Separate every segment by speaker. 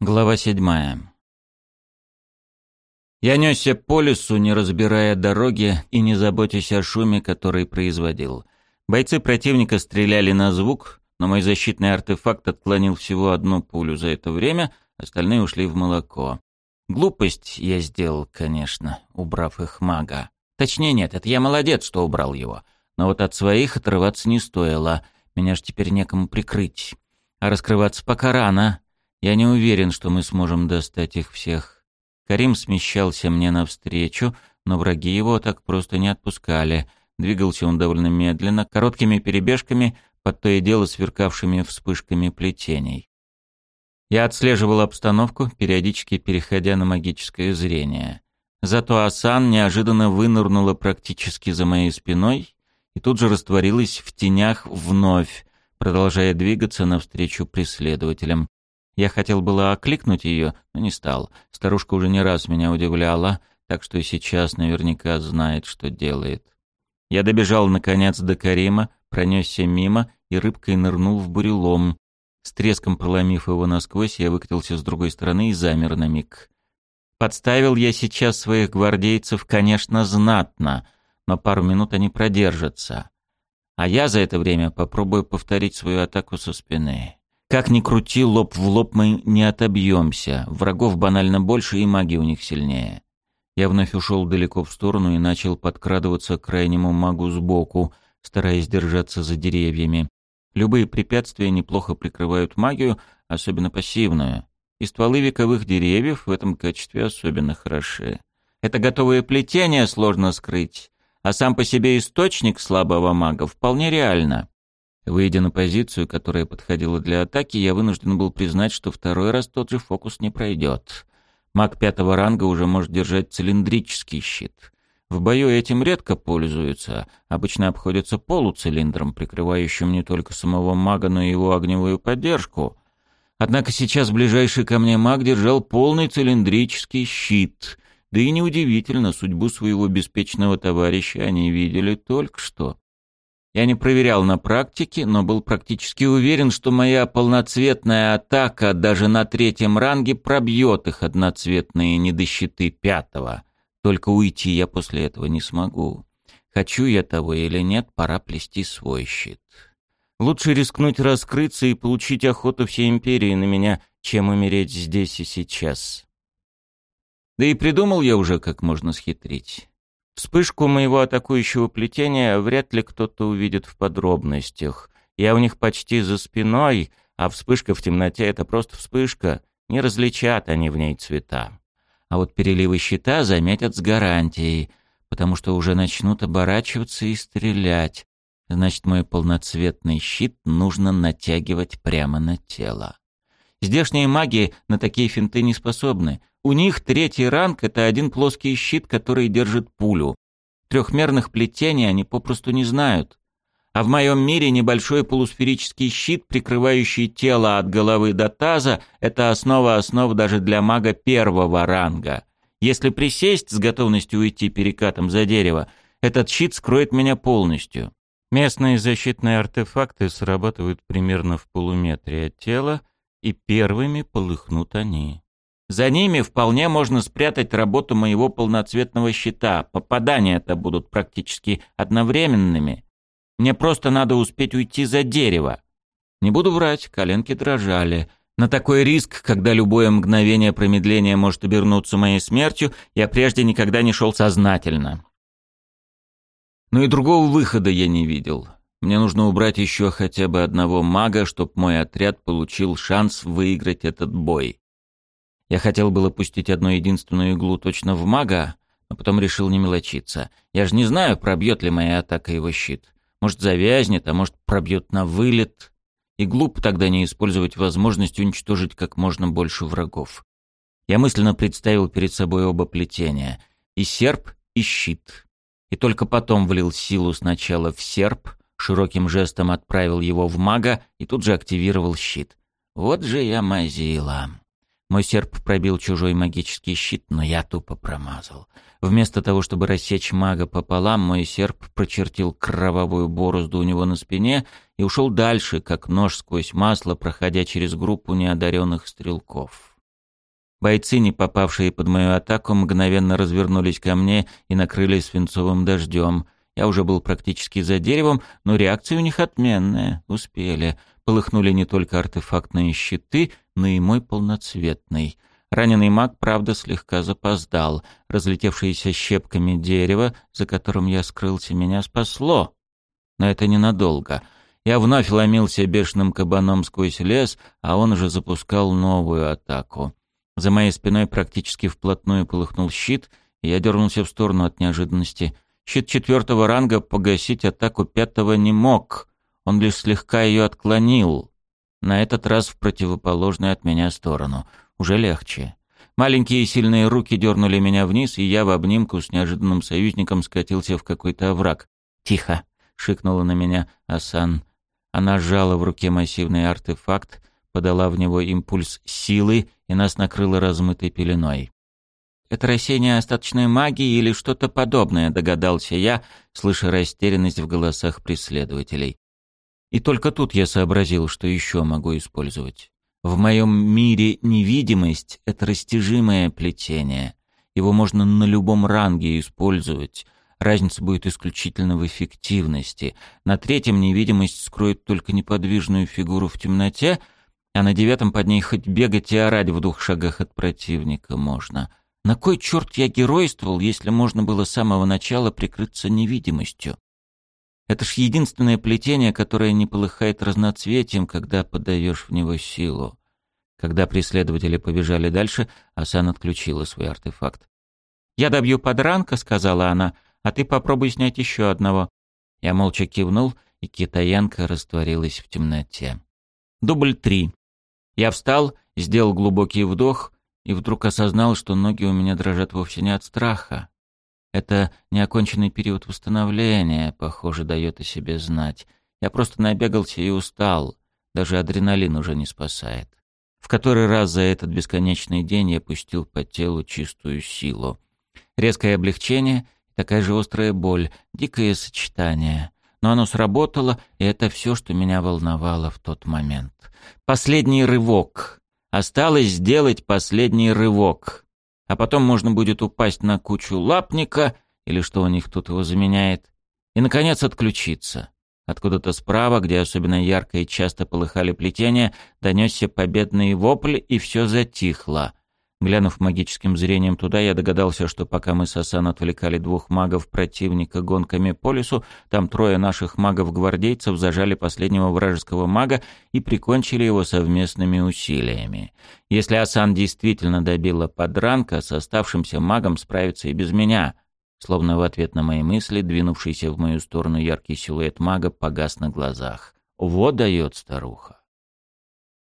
Speaker 1: Глава седьмая. Я несся по лесу, не разбирая дороги и не заботясь о шуме, который производил. Бойцы противника стреляли на звук, но мой защитный артефакт отклонил всего одну пулю за это время, остальные ушли в молоко. Глупость я сделал, конечно, убрав их мага. Точнее нет, это я молодец, что убрал его. Но вот от своих отрываться не стоило, меня ж теперь некому прикрыть. А раскрываться пока рано, я не уверен, что мы сможем достать их всех. Карим смещался мне навстречу, но враги его так просто не отпускали. Двигался он довольно медленно, короткими перебежками, под то и дело сверкавшими вспышками плетений. Я отслеживал обстановку, периодически переходя на магическое зрение. Зато Асан неожиданно вынырнула практически за моей спиной и тут же растворилась в тенях вновь, продолжая двигаться навстречу преследователям. Я хотел было окликнуть ее, но не стал. Старушка уже не раз меня удивляла, так что и сейчас наверняка знает, что делает. Я добежал, наконец, до Карима, пронесся мимо и рыбкой нырнул в бурелом. С треском проломив его насквозь, я выкатился с другой стороны и замер на миг. Подставил я сейчас своих гвардейцев, конечно, знатно, но пару минут они продержатся. А я за это время попробую повторить свою атаку со спины. Как ни крути, лоб в лоб мы не отобьемся. Врагов банально больше, и маги у них сильнее. Я вновь ушел далеко в сторону и начал подкрадываться к крайнему магу сбоку, стараясь держаться за деревьями. Любые препятствия неплохо прикрывают магию, особенно пассивную. И стволы вековых деревьев в этом качестве особенно хороши. Это готовое плетение сложно скрыть, а сам по себе источник слабого мага вполне реально. Выйдя на позицию, которая подходила для атаки, я вынужден был признать, что второй раз тот же фокус не пройдет. Маг пятого ранга уже может держать цилиндрический щит. В бою этим редко пользуются, обычно обходятся полуцилиндром, прикрывающим не только самого мага, но и его огневую поддержку. Однако сейчас ближайший ко мне маг держал полный цилиндрический щит, да и неудивительно, судьбу своего беспечного товарища они видели только что. Я не проверял на практике, но был практически уверен, что моя полноцветная атака даже на третьем ранге пробьет их одноцветные недощиты пятого. Только уйти я после этого не смогу. Хочу я того или нет, пора плести свой щит. Лучше рискнуть раскрыться и получить охоту всей империи на меня, чем умереть здесь и сейчас. Да и придумал я уже, как можно схитрить. Вспышку моего атакующего плетения вряд ли кто-то увидит в подробностях. Я у них почти за спиной, а вспышка в темноте — это просто вспышка. Не различат они в ней цвета. А вот переливы щита заметят с гарантией, потому что уже начнут оборачиваться и стрелять. Значит, мой полноцветный щит нужно натягивать прямо на тело. Здешние маги на такие финты не способны. У них третий ранг — это один плоский щит, который держит пулю. Трехмерных плетений они попросту не знают. А в моем мире небольшой полусферический щит, прикрывающий тело от головы до таза, это основа основ даже для мага первого ранга. Если присесть с готовностью уйти перекатом за дерево, этот щит скроет меня полностью. Местные защитные артефакты срабатывают примерно в полуметре от тела, и первыми полыхнут они. За ними вполне можно спрятать работу моего полноцветного щита. Попадания-то будут практически одновременными. Мне просто надо успеть уйти за дерево. Не буду врать, коленки дрожали. На такой риск, когда любое мгновение промедления может обернуться моей смертью, я прежде никогда не шел сознательно. Но и другого выхода я не видел. Мне нужно убрать еще хотя бы одного мага, чтобы мой отряд получил шанс выиграть этот бой. Я хотел было пустить одну единственную иглу точно в мага, но потом решил не мелочиться. Я же не знаю, пробьет ли моя атака его щит. Может, завязнет, а может, пробьет на вылет. И глупо тогда не использовать возможность уничтожить как можно больше врагов. Я мысленно представил перед собой оба плетения. И серп, и щит. И только потом влил силу сначала в серп, широким жестом отправил его в мага и тут же активировал щит. Вот же я мазила. Мой серп пробил чужой магический щит, но я тупо промазал. Вместо того, чтобы рассечь мага пополам, мой серп прочертил кровавую борозду у него на спине и ушел дальше, как нож сквозь масло, проходя через группу неодаренных стрелков. Бойцы, не попавшие под мою атаку, мгновенно развернулись ко мне и накрыли свинцовым дождем. Я уже был практически за деревом, но реакция у них отменная. Успели. Полыхнули не только артефактные щиты, но и мой полноцветный. Раненый маг, правда, слегка запоздал. Разлетевшееся щепками дерево, за которым я скрылся, меня спасло. Но это ненадолго. Я вновь ломился бешеным кабаном сквозь лес, а он уже запускал новую атаку. За моей спиной практически вплотную полыхнул щит, и я дернулся в сторону от неожиданности. Щит четвертого ранга погасить атаку пятого не мог. Он лишь слегка ее отклонил. На этот раз в противоположную от меня сторону — уже легче. Маленькие сильные руки дернули меня вниз, и я в обнимку с неожиданным союзником скатился в какой-то овраг. «Тихо!» — шикнула на меня Асан. Она сжала в руке массивный артефакт, подала в него импульс силы, и нас накрыло размытой пеленой. «Это рассеяние остаточной магии или что-то подобное», — догадался я, слыша растерянность в голосах преследователей. И только тут я сообразил, что еще могу использовать. В моем мире невидимость — это растяжимое плетение. Его можно на любом ранге использовать. Разница будет исключительно в эффективности. На третьем невидимость скроет только неподвижную фигуру в темноте, а на девятом под ней хоть бегать и орать в двух шагах от противника можно. На кой черт я геройствовал, если можно было с самого начала прикрыться невидимостью? Это ж единственное плетение, которое не полыхает разноцветием, когда подаешь в него силу. Когда преследователи побежали дальше, Асан отключила свой артефакт. «Я добью подранка», — сказала она, — «а ты попробуй снять еще одного». Я молча кивнул, и китаянка растворилась в темноте. Дубль три. Я встал, сделал глубокий вдох и вдруг осознал, что ноги у меня дрожат вовсе не от страха. Это неоконченный период восстановления, похоже, дает о себе знать. Я просто набегался и устал. Даже адреналин уже не спасает. В который раз за этот бесконечный день я пустил по телу чистую силу. Резкое облегчение, такая же острая боль, дикое сочетание. Но оно сработало, и это все, что меня волновало в тот момент. Последний рывок. Осталось сделать последний рывок а потом можно будет упасть на кучу лапника, или что у них тут его заменяет, и, наконец, отключиться. Откуда-то справа, где особенно ярко и часто полыхали плетения, донесся победный вопль, и все затихло. Глянув магическим зрением туда, я догадался, что пока мы с Асан отвлекали двух магов противника гонками по лесу, там трое наших магов-гвардейцев зажали последнего вражеского мага и прикончили его совместными усилиями. Если Асан действительно добила подранка, с оставшимся магом справится и без меня. Словно в ответ на мои мысли, двинувшийся в мою сторону яркий силуэт мага погас на глазах. Вот дает старуха.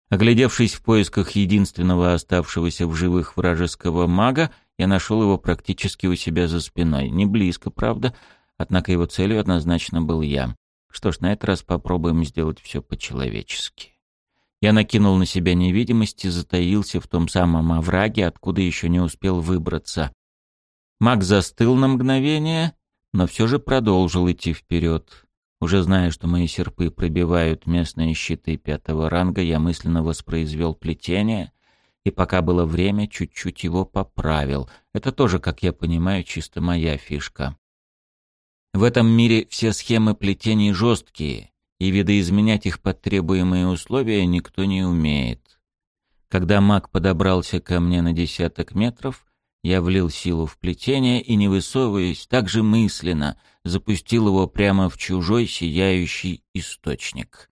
Speaker 1: Оглядевшись в поисках единственного оставшегося в живых вражеского мага, я нашел его практически у себя за спиной. Не близко, правда, однако его целью однозначно был я. Что ж, на этот раз попробуем сделать все по-человечески. Я накинул на себя невидимость и затаился в том самом овраге, откуда еще не успел выбраться. Маг застыл на мгновение, но все же продолжил идти вперед. Уже зная, что мои серпы пробивают местные щиты пятого ранга, я мысленно воспроизвел плетение и, пока было время, чуть-чуть его поправил. Это тоже, как я понимаю, чисто моя фишка. В этом мире все схемы плетений жесткие, и видоизменять их под требуемые условия никто не умеет. Когда маг подобрался ко мне на десяток метров, я влил силу в плетение и, не высовываясь, так же мысленно запустил его прямо в чужой сияющий источник.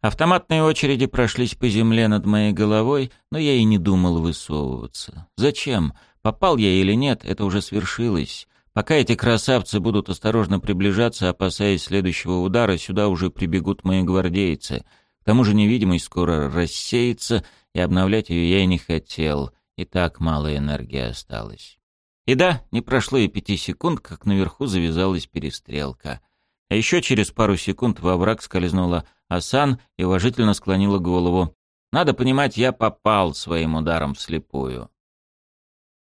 Speaker 1: Автоматные очереди прошлись по земле над моей головой, но я и не думал высовываться. Зачем? Попал я или нет, это уже свершилось. Пока эти красавцы будут осторожно приближаться, опасаясь следующего удара, сюда уже прибегут мои гвардейцы. К тому же невидимость скоро рассеется, и обновлять ее я и не хотел — и так мало энергии осталось. И да, не прошло и пяти секунд, как наверху завязалась перестрелка. А еще через пару секунд во враг скользнула Асан и уважительно склонила голову. Надо понимать, я попал своим ударом вслепую.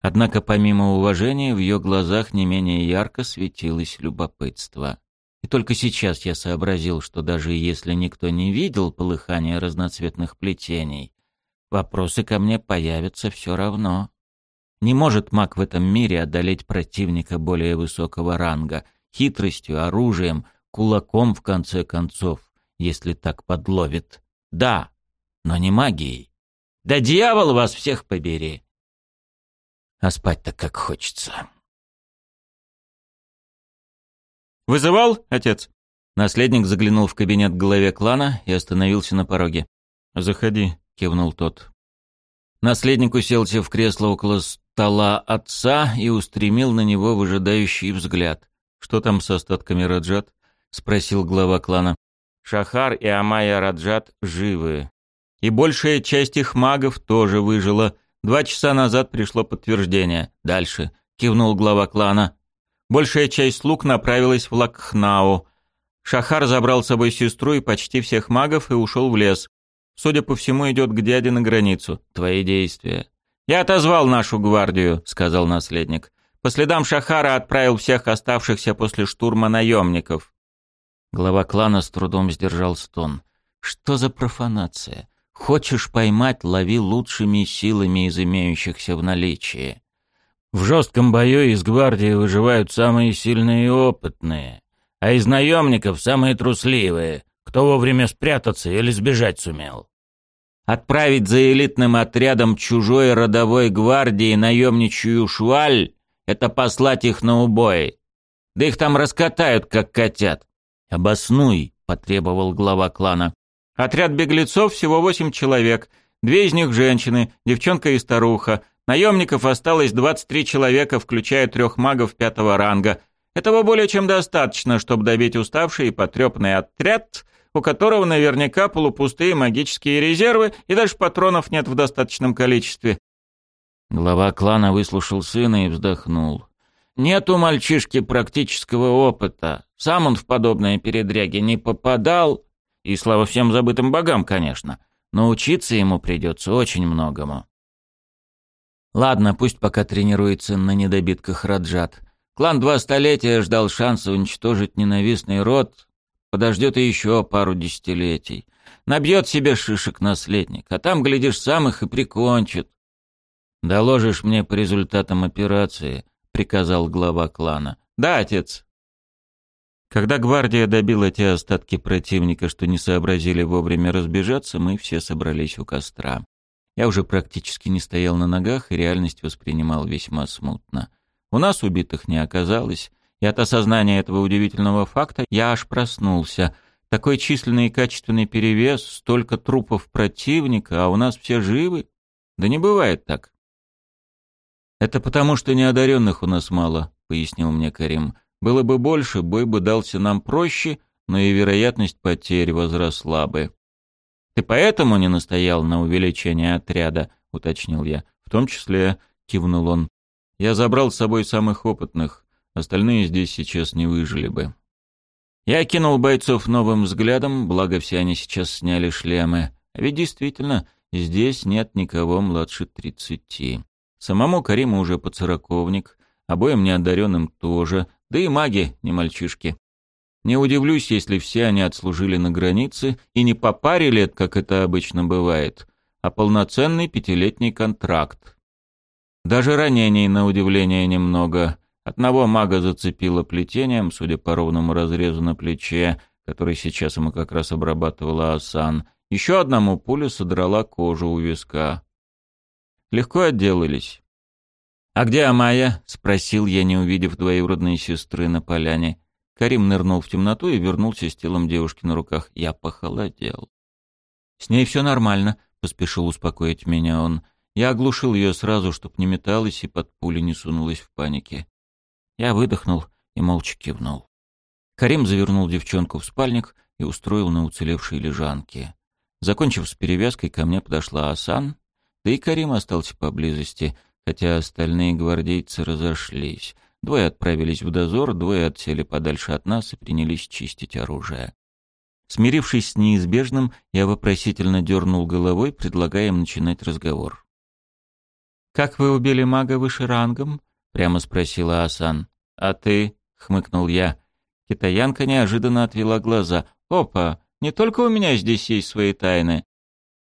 Speaker 1: Однако помимо уважения в ее глазах не менее ярко светилось любопытство. И только сейчас я сообразил, что даже если никто не видел полыхания разноцветных плетений, вопросы ко мне появятся все равно. Не может маг в этом мире одолеть противника более высокого ранга, хитростью, оружием, кулаком в конце концов, если так подловит. Да, но не магией. Да дьявол вас всех побери! А спать-то как хочется.
Speaker 2: «Вызывал, отец?»
Speaker 1: Наследник заглянул в кабинет к главе клана и остановился на пороге.
Speaker 2: «Заходи», — кивнул тот.
Speaker 1: Наследник уселся в кресло около стола отца и устремил на него выжидающий взгляд.
Speaker 2: «Что там с остатками Раджат?» — спросил глава клана.
Speaker 1: «Шахар и Амая Раджат живы. И большая часть их магов тоже выжила. Два часа назад пришло подтверждение. Дальше», — кивнул глава клана. «Большая часть слуг направилась в Лакхнау. Шахар забрал с собой сестру и почти всех магов и ушел в лес. Судя по всему, идет к дяде на границу. Твои действия. «Я отозвал нашу гвардию», — сказал наследник. «По следам Шахара отправил всех оставшихся после штурма наемников». Глава клана с трудом сдержал стон. «Что за профанация? Хочешь поймать — лови лучшими силами из имеющихся в наличии». В жестком бою из гвардии выживают самые сильные и опытные а из наемников самые трусливые, кто вовремя спрятаться или сбежать сумел. Отправить за элитным отрядом чужой родовой гвардии наемничью шваль — это послать их на убой. Да их там раскатают, как котят. «Обоснуй», — потребовал глава клана. «Отряд беглецов всего восемь человек. Две из них женщины, девчонка и старуха. Наемников осталось двадцать три человека, включая трех магов пятого ранга. Этого более чем достаточно, чтобы добить уставший и потрепанный отряд, у которого наверняка полупустые магические резервы и даже патронов нет в достаточном количестве. Глава клана выслушал сына и вздохнул. Нет у мальчишки практического опыта. Сам он в подобные передряги не попадал. И слава всем забытым богам, конечно. Но учиться ему придется очень многому. Ладно, пусть пока тренируется на недобитках Раджат. Клан два столетия ждал шанса уничтожить ненавистный род, подождет еще пару десятилетий. Набьет себе шишек наследник, а там, глядишь, сам их и прикончит. «Доложишь мне по результатам операции», — приказал глава клана. «Да, отец». Когда гвардия добила те остатки противника, что не сообразили вовремя разбежаться, мы все собрались у костра. Я уже практически не стоял на ногах и реальность воспринимал весьма смутно. У нас убитых не оказалось, и от осознания этого удивительного факта я аж проснулся. Такой численный и качественный перевес, столько трупов противника, а у нас все живы? Да не бывает так. «Это потому, что неодаренных у нас мало», — пояснил мне Карим. «Было бы больше, бой бы дался нам проще, но и вероятность потерь возросла бы». «Ты поэтому не настоял на увеличении отряда?» — уточнил я. «В том числе», — кивнул он. Я забрал с собой самых опытных, остальные здесь сейчас не выжили бы. Я кинул бойцов новым взглядом, благо все они сейчас сняли шлемы. А ведь действительно, здесь нет никого младше тридцати. Самому Кариму уже подсороковник, обоим неодаренным тоже, да и маги не мальчишки. Не удивлюсь, если все они отслужили на границе и не по паре лет, как это обычно бывает, а полноценный пятилетний контракт. Даже ранений, на удивление, немного. Одного мага зацепило плетением, судя по ровному разрезу на плече, который сейчас ему как раз обрабатывала Асан. Еще одному пуля содрала кожу у виска. Легко отделались. «А где Амая?» — спросил я, не увидев двоюродной сестры на поляне. Карим нырнул в темноту и вернулся с телом девушки на руках. Я похолодел. «С ней все нормально», — поспешил успокоить меня он. Я оглушил ее сразу, чтоб не металась и под пули не сунулась в панике. Я выдохнул и молча кивнул. Карим завернул девчонку в спальник и устроил на уцелевшей лежанке. Закончив с перевязкой, ко мне подошла Асан, да и Карим остался поблизости, хотя остальные гвардейцы разошлись. Двое отправились в дозор, двое отсели подальше от нас и принялись чистить оружие. Смирившись с неизбежным, я вопросительно дернул головой, предлагая им начинать разговор. «Как вы убили мага выше рангом?» — прямо спросила Асан. «А ты?» — хмыкнул я. Китаянка неожиданно отвела глаза. «Опа, не только у меня здесь есть свои тайны».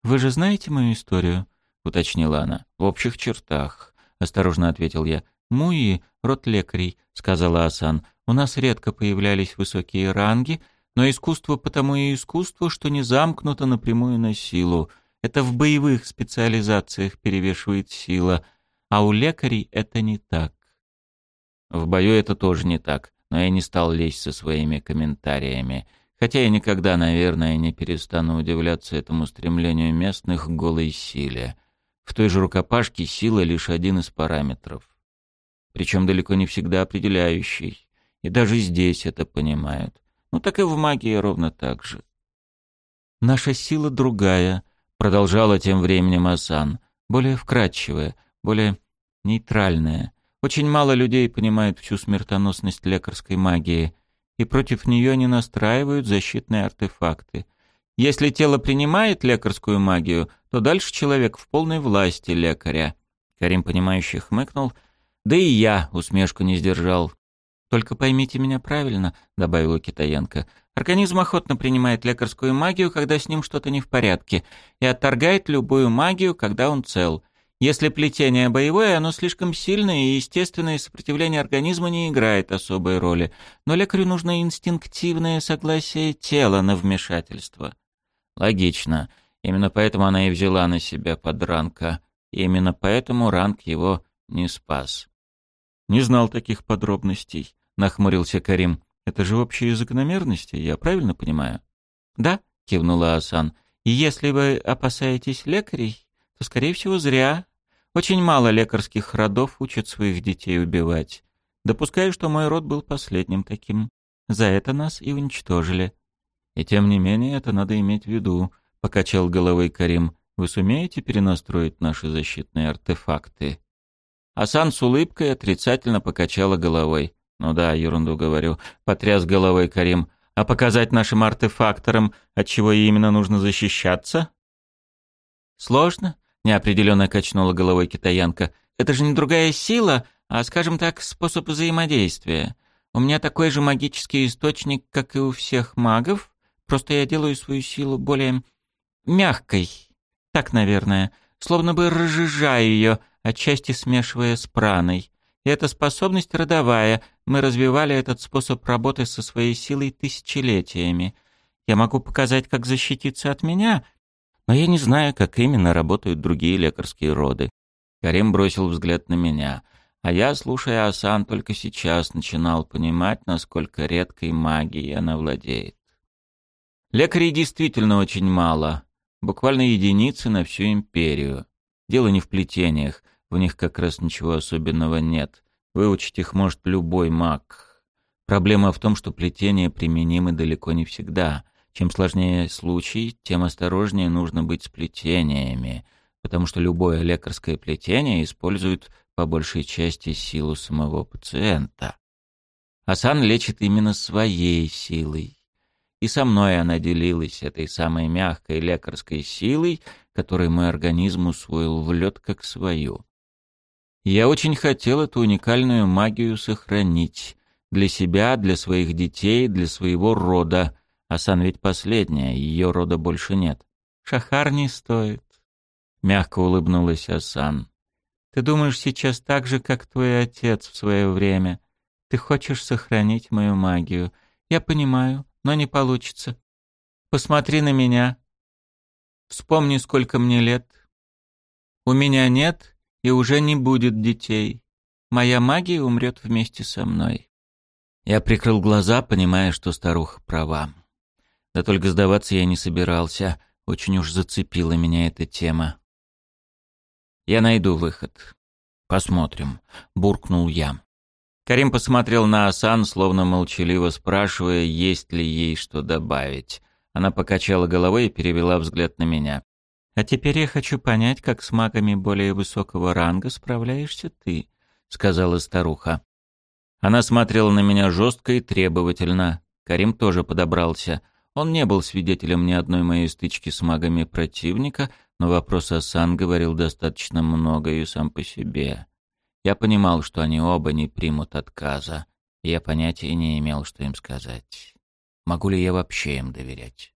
Speaker 2: «Вы же знаете мою историю?»
Speaker 1: — уточнила она.
Speaker 2: «В общих чертах», — осторожно ответил я. «Муи — род лекарей», — сказала Асан. «У нас редко появлялись высокие ранги, но искусство потому и искусство, что не замкнуто напрямую на силу. Это в боевых специализациях перевешивает сила, а у лекарей это не так.
Speaker 1: В бою это тоже не так, но я не стал лезть со своими комментариями. Хотя я никогда, наверное, не перестану удивляться этому стремлению местных к голой силе. В той же рукопашке сила лишь один из параметров. Причем далеко не всегда определяющий. И даже здесь это понимают. Ну так и в магии ровно так же.
Speaker 2: «Наша сила другая», — продолжала тем временем Асан. «Более вкрадчивая, более нейтральная. Очень мало людей понимают всю смертоносность лекарской магии, и против нее не настраивают защитные артефакты. Если тело принимает лекарскую магию, то дальше человек в полной власти лекаря. Карим, понимающе хмыкнул, да и я усмешку не сдержал. «Только поймите меня правильно», — добавила китаянка. «Организм охотно принимает лекарскую магию, когда с ним что-то не в порядке, и отторгает любую магию, когда он цел. Если плетение боевое, оно слишком сильное, и естественное сопротивление организма не играет особой роли. Но лекарю нужно инстинктивное согласие тела на вмешательство.
Speaker 1: Логично. Именно поэтому она и взяла на себя подранка. И именно поэтому ранг его не спас.
Speaker 2: «Не знал таких подробностей», — нахмурился Карим. «Это же общие закономерности, я правильно понимаю?» «Да», — кивнула Асан. «И если вы опасаетесь лекарей, то, скорее всего, зря. Очень мало лекарских родов учат своих детей убивать. Допускаю, что мой род был последним таким. За это нас и уничтожили. И тем не менее, это надо иметь в виду, — покачал головой Карим. Вы сумеете перенастроить наши защитные артефакты? Асан с улыбкой отрицательно покачала головой. «Ну да, ерунду говорю», — потряс головой Карим. «А показать нашим артефакторам, от чего именно нужно защищаться?» «Сложно», неопределенно качнула головой китаянка. Это же не другая сила, а, скажем так, способ взаимодействия. У меня такой же магический источник, как и у всех магов, просто я делаю свою силу более мягкой. Так, наверное, словно бы разжижаю ее, отчасти смешивая с праной. И эта способность родовая, мы развивали этот способ работы со своей силой тысячелетиями. Я могу показать, как защититься от меня, но я не знаю, как именно работают другие лекарские роды. Карим бросил взгляд на меня, а я, слушая Асан, только сейчас начинал понимать, насколько редкой магией она владеет. Лекарей действительно очень мало, буквально единицы на всю империю. Дело не в плетениях, в них как раз ничего особенного нет. Выучить их может любой маг. Проблема в том, что плетения применимы далеко не всегда — чем сложнее случай, тем осторожнее нужно быть с плетениями, потому что любое лекарское плетение использует по большей части силу самого пациента. Асан лечит именно своей силой. И со мной она делилась этой самой мягкой лекарской силой, которую мой организм усвоил в лед как свою. Я очень хотел эту уникальную магию сохранить. Для себя, для своих детей, для своего рода. Асан ведь последняя, ее рода больше нет. Шахар не стоит. Мягко улыбнулась Асан. Ты думаешь сейчас так же, как твой отец в свое время. Ты хочешь сохранить мою магию. Я понимаю, но не получится. Посмотри на меня. Вспомни, сколько мне лет. У меня нет и уже не будет детей. Моя магия умрет вместе со мной. Я прикрыл глаза, понимая, что старуха права. Да только сдаваться я не собирался. Очень уж зацепила меня эта тема. «Я найду выход. Посмотрим», — буркнул я. Карим посмотрел на Асан, словно молчаливо спрашивая, есть ли ей что добавить. Она покачала головой и перевела взгляд на меня. «А теперь я хочу понять, как с магами более высокого ранга справляешься ты», — сказала старуха. Она смотрела на меня жестко и требовательно. Карим тоже подобрался — он не был свидетелем ни одной моей стычки с магами противника, но вопрос Асан говорил достаточно много и сам по себе. Я понимал, что они оба не примут отказа, и я понятия не имел, что им сказать. Могу ли я вообще им доверять?